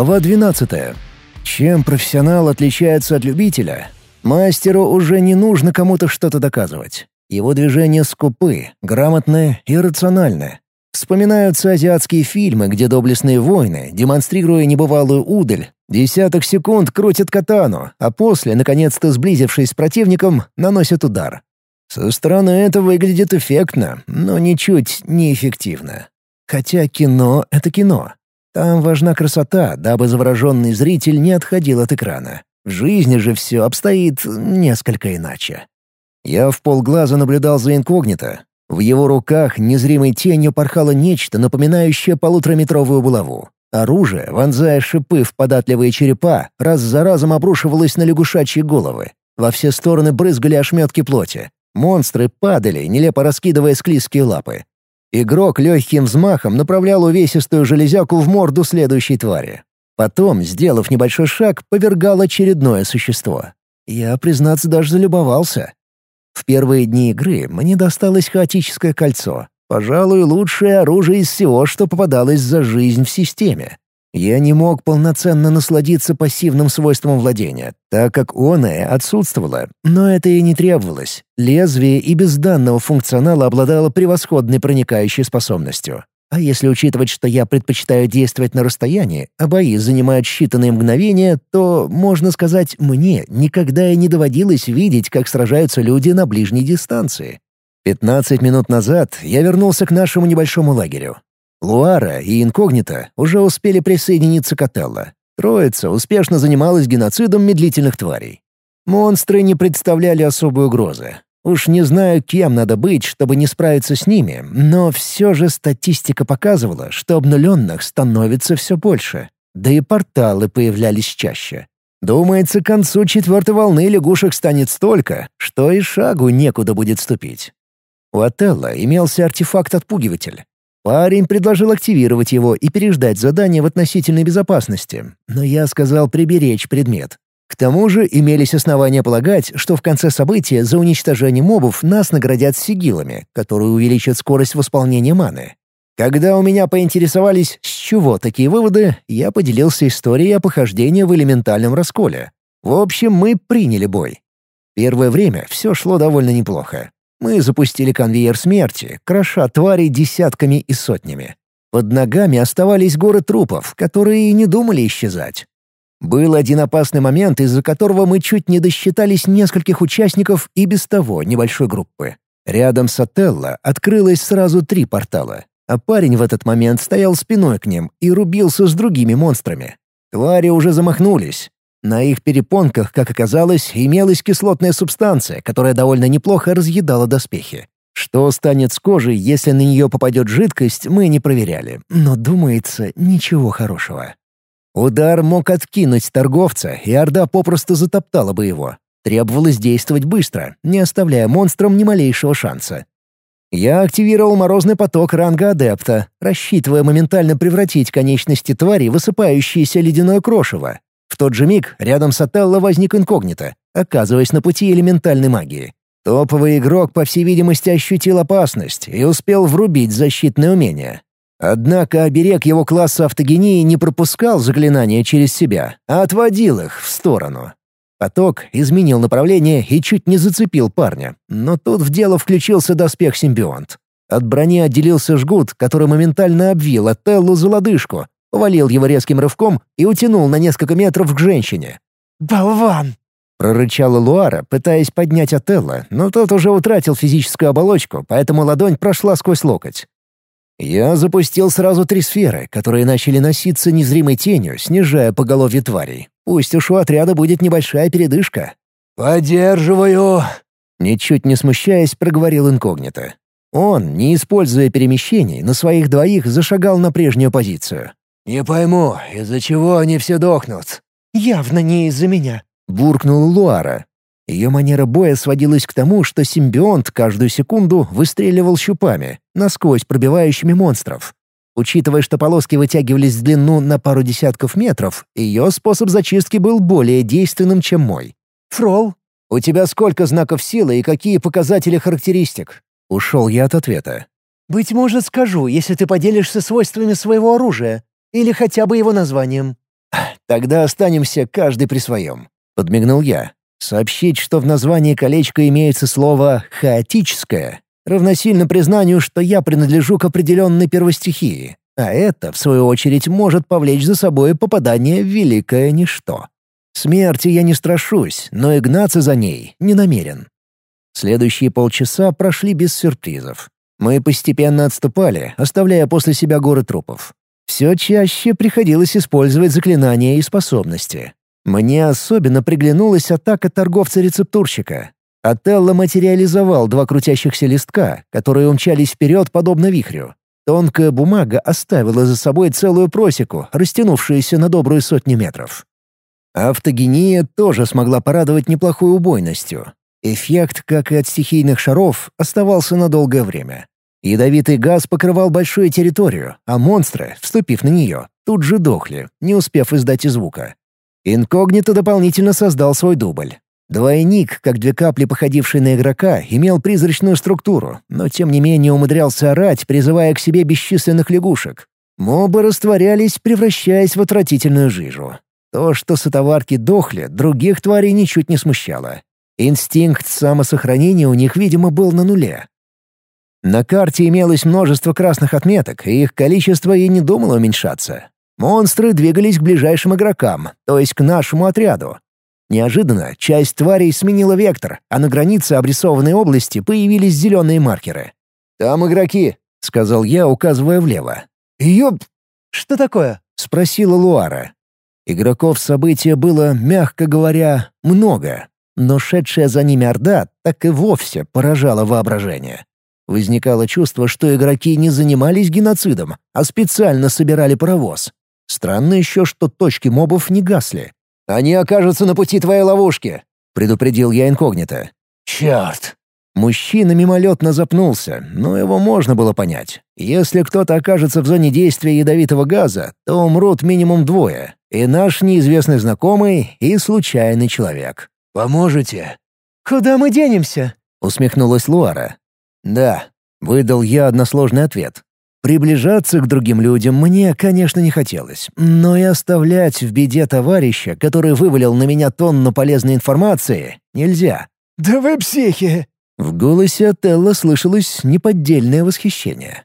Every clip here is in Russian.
Глава 12. Чем профессионал отличается от любителя? Мастеру уже не нужно кому-то что-то доказывать. Его движения скупы, грамотны и рациональны. Вспоминаются азиатские фильмы, где доблестные воины, демонстрируя небывалую удаль, десяток секунд крутят катану, а после, наконец-то сблизившись с противником, наносят удар. Со стороны это выглядит эффектно, но ничуть не эффективно. Хотя кино — это кино. Там важна красота, дабы завороженный зритель не отходил от экрана. В жизни же все обстоит несколько иначе. Я в полглаза наблюдал за инкогнито. В его руках незримой тенью порхало нечто, напоминающее полутораметровую булаву. Оружие, вонзая шипы в податливые черепа, раз за разом обрушивалось на лягушачьи головы. Во все стороны брызгали ошметки плоти. Монстры падали, нелепо раскидывая склизкие лапы. Игрок легким взмахом направлял увесистую железяку в морду следующей твари. Потом, сделав небольшой шаг, повергал очередное существо. Я, признаться, даже залюбовался. В первые дни игры мне досталось хаотическое кольцо. Пожалуй, лучшее оружие из всего, что попадалось за жизнь в системе. Я не мог полноценно насладиться пассивным свойством владения, так как оное отсутствовало, но это и не требовалось. Лезвие и без данного функционала обладало превосходной проникающей способностью. А если учитывать, что я предпочитаю действовать на расстоянии, а бои занимают считанные мгновения, то, можно сказать, мне никогда и не доводилось видеть, как сражаются люди на ближней дистанции. Пятнадцать минут назад я вернулся к нашему небольшому лагерю. Луара и Инкогнито уже успели присоединиться к Отелло. Троица успешно занималась геноцидом медлительных тварей. Монстры не представляли особой угрозы. Уж не знаю, кем надо быть, чтобы не справиться с ними, но все же статистика показывала, что обнуленных становится все больше. Да и порталы появлялись чаще. Думается, к концу четвертой волны лягушек станет столько, что и шагу некуда будет ступить. У Отелла имелся артефакт-отпугиватель. Парень предложил активировать его и переждать задание в относительной безопасности, но я сказал приберечь предмет. К тому же имелись основания полагать, что в конце события за уничтожение мобов нас наградят сигилами, которые увеличат скорость восполнения маны. Когда у меня поинтересовались, с чего такие выводы, я поделился историей о похождении в элементальном расколе. В общем, мы приняли бой. Первое время все шло довольно неплохо. Мы запустили конвейер смерти, кроша тварей десятками и сотнями. Под ногами оставались горы трупов, которые не думали исчезать. Был один опасный момент, из-за которого мы чуть не досчитались нескольких участников и без того небольшой группы. Рядом с Отелло открылось сразу три портала, а парень в этот момент стоял спиной к ним и рубился с другими монстрами. Твари уже замахнулись, на их перепонках, как оказалось, имелась кислотная субстанция, которая довольно неплохо разъедала доспехи. Что станет с кожей, если на нее попадет жидкость, мы не проверяли, но, думается, ничего хорошего. Удар мог откинуть торговца, и Орда попросту затоптала бы его. Требовалось действовать быстро, не оставляя монстрам ни малейшего шанса. Я активировал морозный поток ранга адепта, рассчитывая моментально превратить конечности твари в высыпающееся ледяное крошево, в тот же миг рядом с Отелло возник инкогнито, оказываясь на пути элементальной магии. Топовый игрок, по всей видимости, ощутил опасность и успел врубить защитное умение. Однако оберег его класса автогении не пропускал заклинания через себя, а отводил их в сторону. Поток изменил направление и чуть не зацепил парня, но тут в дело включился доспех-симбионт. От брони отделился жгут, который моментально обвил Отеллу за лодыжку, повалил его резким рывком и утянул на несколько метров к женщине. «Болван!» — прорычала Луара, пытаясь поднять Отелло, но тот уже утратил физическую оболочку, поэтому ладонь прошла сквозь локоть. Я запустил сразу три сферы, которые начали носиться незримой тенью, снижая поголовье тварей. Пусть уж у отряда будет небольшая передышка. «Поддерживаю!» Ничуть не смущаясь, проговорил инкогнито. Он, не используя перемещений, на своих двоих зашагал на прежнюю позицию. «Не пойму, из-за чего они все дохнут?» «Явно не из-за меня», — буркнула Луара. Ее манера боя сводилась к тому, что симбионт каждую секунду выстреливал щупами, насквозь пробивающими монстров. Учитывая, что полоски вытягивались в длину на пару десятков метров, ее способ зачистки был более действенным, чем мой. «Фрол, у тебя сколько знаков силы и какие показатели характеристик?» Ушел я от ответа. «Быть может, скажу, если ты поделишься свойствами своего оружия. Или хотя бы его названием. Тогда останемся каждый при своем», — подмигнул я. Сообщить, что в названии колечка имеется слово «хаотическое», равносильно признанию, что я принадлежу к определенной первостихии, а это, в свою очередь, может повлечь за собой попадание в великое ничто. Смерти я не страшусь, но и гнаться за ней не намерен. Следующие полчаса прошли без сюрпризов. Мы постепенно отступали, оставляя после себя горы трупов. Все чаще приходилось использовать заклинания и способности. Мне особенно приглянулась атака торговца-рецептурщика. Отелло материализовал два крутящихся листка, которые умчались вперед подобно вихрю. Тонкая бумага оставила за собой целую просеку, растянувшуюся на добрую сотню метров. Автогения тоже смогла порадовать неплохой убойностью. Эффект, как и от стихийных шаров, оставался на долгое время. Ядовитый газ покрывал большую территорию, а монстры, вступив на нее, тут же дохли, не успев издать и звука. Инкогнито дополнительно создал свой дубль. Двойник, как две капли походивший на игрока, имел призрачную структуру, но тем не менее умудрялся орать, призывая к себе бесчисленных лягушек. Мобы растворялись, превращаясь в отвратительную жижу. То, что сотоварки дохли, других тварей ничуть не смущало. Инстинкт самосохранения у них, видимо, был на нуле. На карте имелось множество красных отметок, и их количество и не думало уменьшаться. Монстры двигались к ближайшим игрокам, то есть к нашему отряду. Неожиданно часть тварей сменила вектор, а на границе обрисованной области появились зеленые маркеры. «Там игроки», — сказал я, указывая влево. «Ёп! Что такое?» — спросила Луара. Игроков события было, мягко говоря, много, но шедшая за ними Орда так и вовсе поражала воображение. Возникало чувство, что игроки не занимались геноцидом, а специально собирали паровоз. Странно еще, что точки мобов не гасли. «Они окажутся на пути твоей ловушки», — предупредил я инкогнито. «Черт!» Мужчина мимолетно запнулся, но его можно было понять. Если кто-то окажется в зоне действия ядовитого газа, то умрут минимум двое. И наш неизвестный знакомый, и случайный человек. «Поможете?» «Куда мы денемся?» — усмехнулась Луара. «Да», — выдал я односложный ответ. Приближаться к другим людям мне, конечно, не хотелось, но и оставлять в беде товарища, который вывалил на меня тонну полезной информации, нельзя. «Да вы психи!» В голосе Телла слышалось неподдельное восхищение.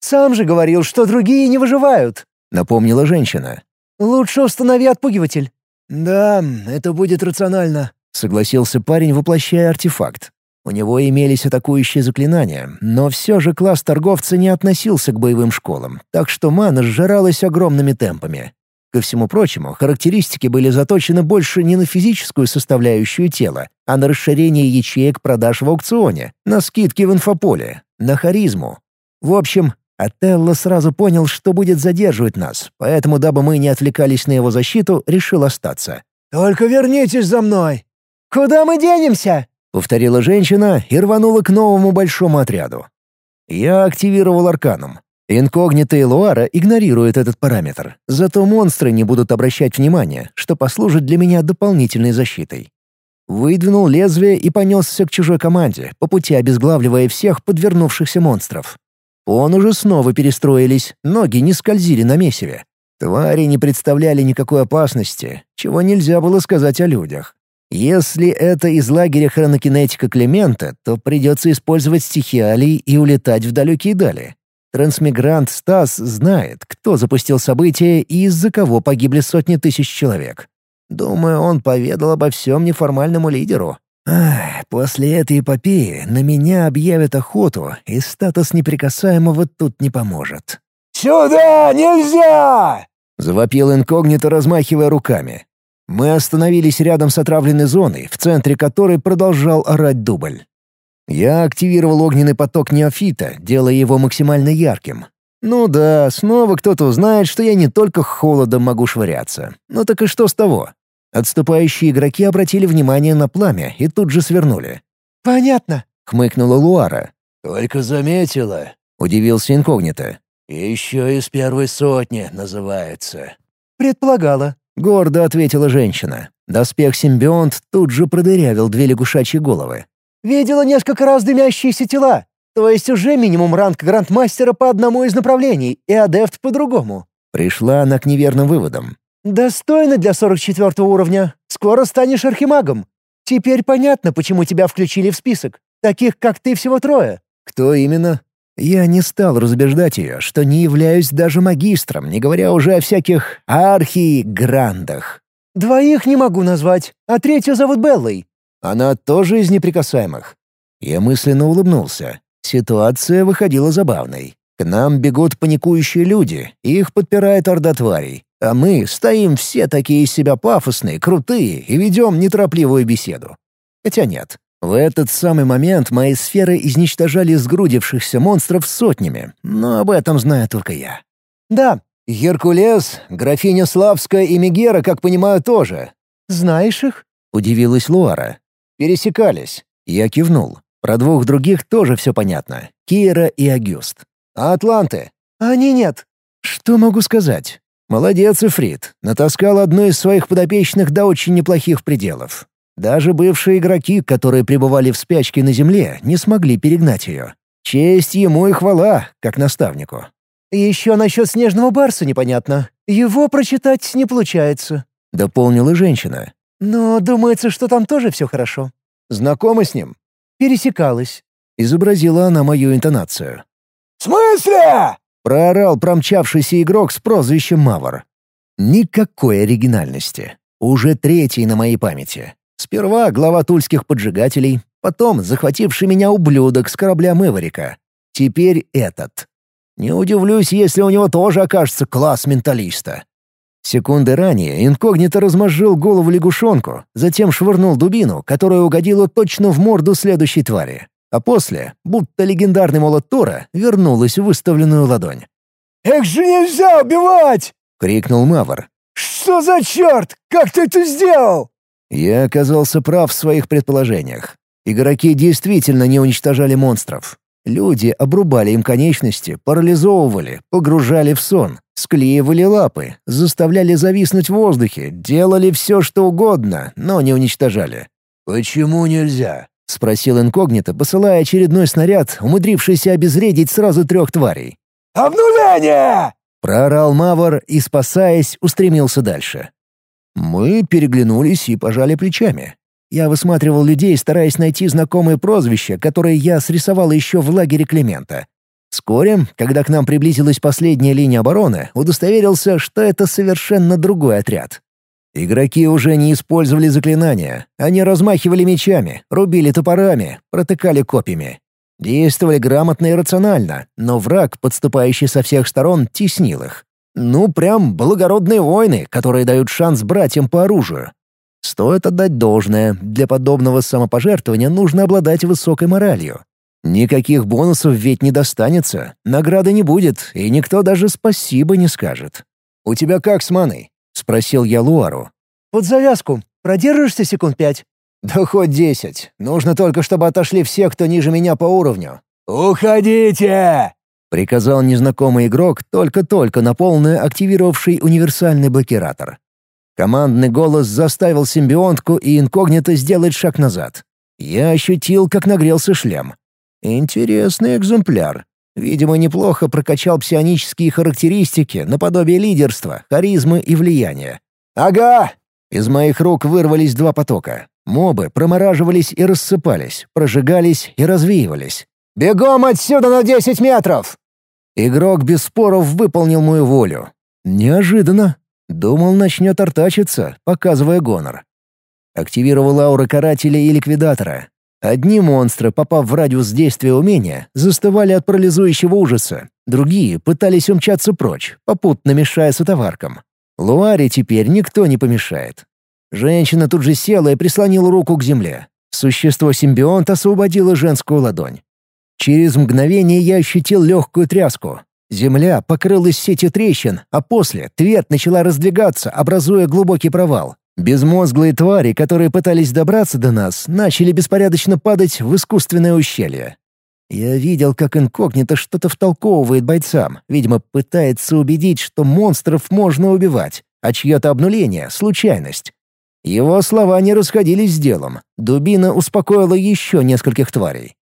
«Сам же говорил, что другие не выживают», — напомнила женщина. «Лучше установи отпугиватель». «Да, это будет рационально», — согласился парень, воплощая артефакт. У него имелись атакующие заклинания, но все же класс торговца не относился к боевым школам, так что мана сжиралась огромными темпами. Ко всему прочему, характеристики были заточены больше не на физическую составляющую тела, а на расширение ячеек продаж в аукционе, на скидки в инфополе, на харизму. В общем, Ателло сразу понял, что будет задерживать нас, поэтому, дабы мы не отвлекались на его защиту, решил остаться. «Только вернитесь за мной!» «Куда мы денемся?» — повторила женщина и рванула к новому большому отряду. Я активировал арканум. Инкогнито и Луара игнорируют этот параметр, зато монстры не будут обращать внимания, что послужит для меня дополнительной защитой. Выдвинул лезвие и понесся к чужой команде, по пути обезглавливая всех подвернувшихся монстров. Он уже снова перестроились, ноги не скользили на месиве. Твари не представляли никакой опасности, чего нельзя было сказать о людях. Если это из лагеря хронокинетика Клемента, то придется использовать стихиалий и улетать в далекие дали. Трансмигрант Стас знает, кто запустил события и из-за кого погибли сотни тысяч человек. Думаю, он поведал обо всем неформальному лидеру. Ах, после этой эпопеи на меня объявят охоту, и статус неприкасаемого тут не поможет. «Сюда нельзя!» — завопил инкогнито, размахивая руками. Мы остановились рядом с отравленной зоной, в центре которой продолжал орать дубль. Я активировал огненный поток неофита, делая его максимально ярким. Ну да, снова кто-то узнает, что я не только холодом могу швыряться. Ну так и что с того? Отступающие игроки обратили внимание на пламя и тут же свернули. «Понятно», — хмыкнула Луара. «Только заметила», — удивился инкогнито. «Еще из первой сотни называется». «Предполагала», — гордо ответила женщина. Доспех-симбионт тут же продырявил две лягушачьи головы. «Видела несколько раз дымящиеся тела. То есть уже минимум ранг грандмастера по одному из направлений и адепт по другому». Пришла она к неверным выводам. «Достойно для 44 уровня. Скоро станешь архимагом. Теперь понятно, почему тебя включили в список. Таких, как ты, всего трое». «Кто именно?» Я не стал разубеждать ее, что не являюсь даже магистром, не говоря уже о всяких архи-грандах. «Двоих не могу назвать, а третью зовут Беллой». «Она тоже из неприкасаемых?» Я мысленно улыбнулся. Ситуация выходила забавной. К нам бегут паникующие люди, их подпирает орда тварей. А мы стоим все такие из себя пафосные, крутые и ведем неторопливую беседу. Хотя нет, в этот самый момент мои сферы изничтожали сгрудившихся монстров сотнями, но об этом знаю только я. «Да». «Геркулес, графиня Славская и Мегера, как понимаю, тоже». «Знаешь их?» — удивилась Луара. «Пересекались». Я кивнул. Про двух других тоже все понятно. Кира и Агюст. «А Атланты?» «Они нет». «Что могу сказать? Молодец, Эфрит. Натаскал одну из своих подопечных до очень неплохих пределов. Даже бывшие игроки, которые пребывали в спячке на земле, не смогли перегнать ее. Честь ему и хвала, как наставнику. «Еще насчет снежного барса непонятно. Его прочитать не получается», — дополнила женщина. «Но думается, что там тоже все хорошо». «Знакома с ним?» «Пересекалась», — изобразила она мою интонацию. «В смысле?» — проорал промчавшийся игрок с прозвищем Мавр. Никакой оригинальности. Уже третий на моей памяти. Сперва глава тульских поджигателей, потом захвативший меня ублюдок с корабля Мэварика. Теперь этот. Не удивлюсь, если у него тоже окажется класс менталиста. Секунды ранее инкогнито размозжил голову лягушонку, затем швырнул дубину, которая угодила точно в морду следующей твари. А после, будто легендарный молот Тора, вернулась в выставленную ладонь. «Эх же нельзя убивать!» — крикнул Мавр. «Что за черт? Как ты это сделал?» Я оказался прав в своих предположениях. Игроки действительно не уничтожали монстров. Люди обрубали им конечности, парализовывали, погружали в сон, склеивали лапы, заставляли зависнуть в воздухе, делали все, что угодно, но не уничтожали. «Почему нельзя?» — спросил инкогнито, посылая очередной снаряд, умудрившийся обезвредить сразу трех тварей. «Обнуление!» — проорал Мавр и, спасаясь, устремился дальше. Мы переглянулись и пожали плечами. Я высматривал людей, стараясь найти знакомые прозвища, которые я срисовал еще в лагере Климента. Вскоре, когда к нам приблизилась последняя линия обороны, удостоверился, что это совершенно другой отряд. Игроки уже не использовали заклинания. Они размахивали мечами, рубили топорами, протыкали копьями. Действовали грамотно и рационально, но враг, подступающий со всех сторон, теснил их. Ну, прям благородные войны, которые дают шанс братьям по оружию. Стоит отдать должное, для подобного самопожертвования нужно обладать высокой моралью. Никаких бонусов ведь не достанется, награды не будет, и никто даже спасибо не скажет. «У тебя как с маной?» — спросил я Луару. «Под завязку. Продержишься секунд пять?» «Да хоть десять. Нужно только, чтобы отошли все, кто ниже меня по уровню». «Уходите!» Приказал незнакомый игрок, только-только на активировавший универсальный блокиратор. Командный голос заставил симбионтку и инкогнито сделать шаг назад. Я ощутил, как нагрелся шлем. Интересный экземпляр. Видимо, неплохо прокачал псионические характеристики наподобие лидерства, харизмы и влияния. «Ага!» Из моих рук вырвались два потока. Мобы промораживались и рассыпались, прожигались и развеивались. «Бегом отсюда на десять метров!» Игрок без споров выполнил мою волю. Неожиданно. Думал, начнет артачиться, показывая гонор. Активировал ауры карателя и ликвидатора. Одни монстры, попав в радиус действия умения, застывали от парализующего ужаса. Другие пытались умчаться прочь, попутно мешая сотоваркам. Луаре теперь никто не помешает. Женщина тут же села и прислонила руку к земле. Существо-симбионт освободило женскую ладонь. Через мгновение я ощутил легкую тряску. Земля покрылась сетью трещин, а после твердь начала раздвигаться, образуя глубокий провал. Безмозглые твари, которые пытались добраться до нас, начали беспорядочно падать в искусственное ущелье. Я видел, как инкогнито что-то втолковывает бойцам, видимо, пытается убедить, что монстров можно убивать, а чье-то обнуление — случайность. Его слова не расходились с делом. Дубина успокоила еще нескольких тварей.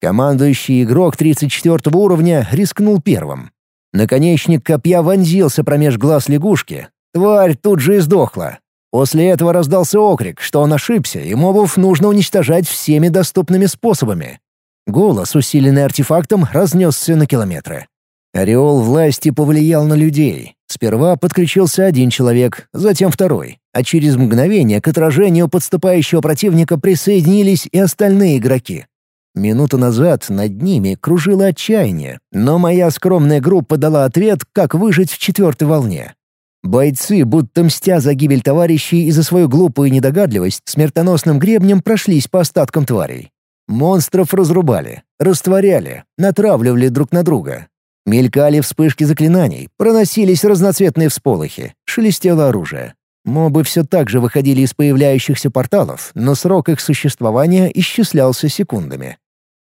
Командующий игрок 34 уровня рискнул первым. Наконечник копья вонзился промеж глаз лягушки. Тварь тут же и сдохла. После этого раздался окрик, что он ошибся, и мобов нужно уничтожать всеми доступными способами. Голос, усиленный артефактом, разнесся на километры. Ореол власти повлиял на людей. Сперва подключился один человек, затем второй, а через мгновение к отражению подступающего противника присоединились и остальные игроки. Минуту назад над ними кружило отчаяние, но моя скромная группа дала ответ, как выжить в четвертой волне. Бойцы, будто мстя за гибель товарищей и за свою глупую недогадливость, смертоносным гребнем прошлись по остаткам тварей. Монстров разрубали, растворяли, натравливали друг на друга. Мелькали вспышки заклинаний, проносились разноцветные всполохи, шелестело оружие. Мобы все так же выходили из появляющихся порталов, но срок их существования исчислялся секундами.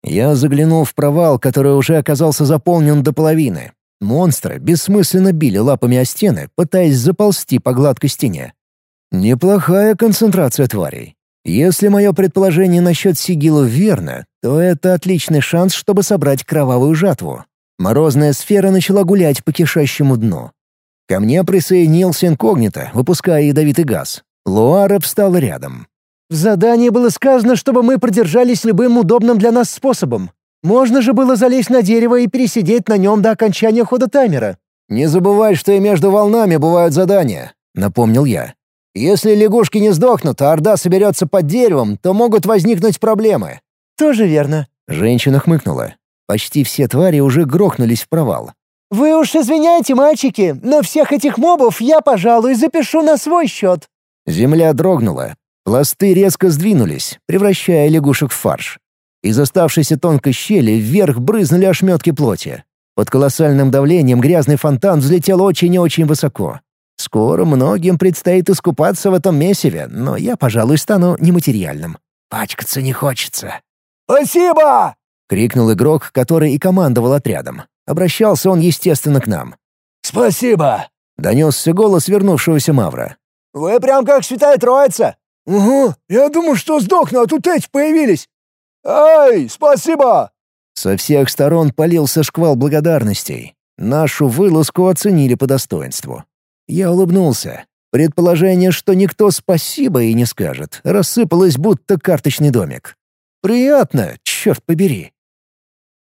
Я заглянул в провал, который уже оказался заполнен до половины. Монстры бессмысленно били лапами о стены, пытаясь заползти по гладкой стене. Неплохая концентрация тварей. Если мое предположение насчет сигилов верно, то это отличный шанс, чтобы собрать кровавую жатву. Морозная сфера начала гулять по кишащему дну. Ко мне присоединился инкогнито, выпуская ядовитый газ. Луара встала рядом. В задании было сказано, чтобы мы продержались любым удобным для нас способом. Можно же было залезть на дерево и пересидеть на нем до окончания хода таймера. «Не забывай, что и между волнами бывают задания», — напомнил я. «Если лягушки не сдохнут, а Орда соберется под деревом, то могут возникнуть проблемы». «Тоже верно», — женщина хмыкнула. Почти все твари уже грохнулись в провал. «Вы уж извиняйте, мальчики, но всех этих мобов я, пожалуй, запишу на свой счет». Земля дрогнула, Пласты резко сдвинулись, превращая лягушек в фарш. Из оставшейся тонкой щели вверх брызнули ошметки плоти. Под колоссальным давлением грязный фонтан взлетел очень и очень высоко. Скоро многим предстоит искупаться в этом месиве, но я, пожалуй, стану нематериальным. Пачкаться не хочется. «Спасибо!» — крикнул игрок, который и командовал отрядом. Обращался он, естественно, к нам. «Спасибо!» — донесся голос вернувшегося Мавра. «Вы прям как Святая Троица!» «Угу, я думал, что сдохну, а тут эти появились!» «Эй, спасибо!» Со всех сторон полился шквал благодарностей. Нашу вылазку оценили по достоинству. Я улыбнулся. Предположение, что никто спасибо и не скажет, рассыпалось будто карточный домик. Приятно, черт побери.